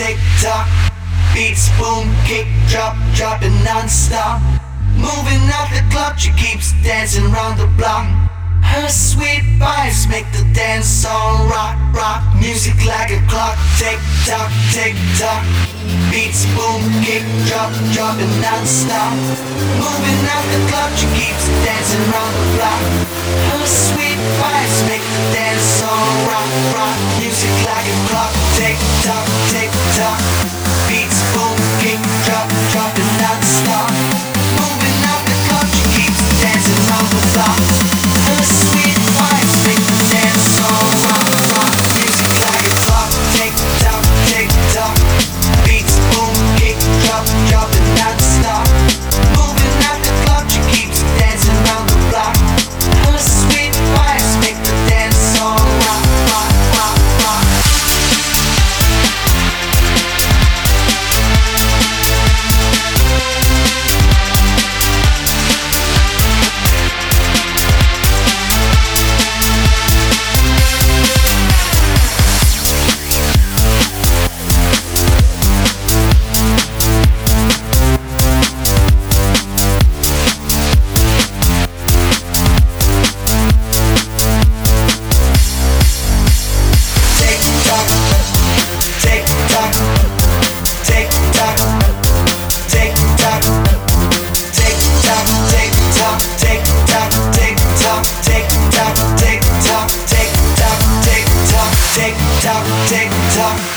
tick tock. Beats boom, kick, drop, dropping non-stop. Moving out the club, she keeps dancing round the block. Her sweet vibes make the dance all rock, rock. Music like a clock, tick tock, tick tock. Beats boom, kick, drop, dropping non-stop. Moving out the club, she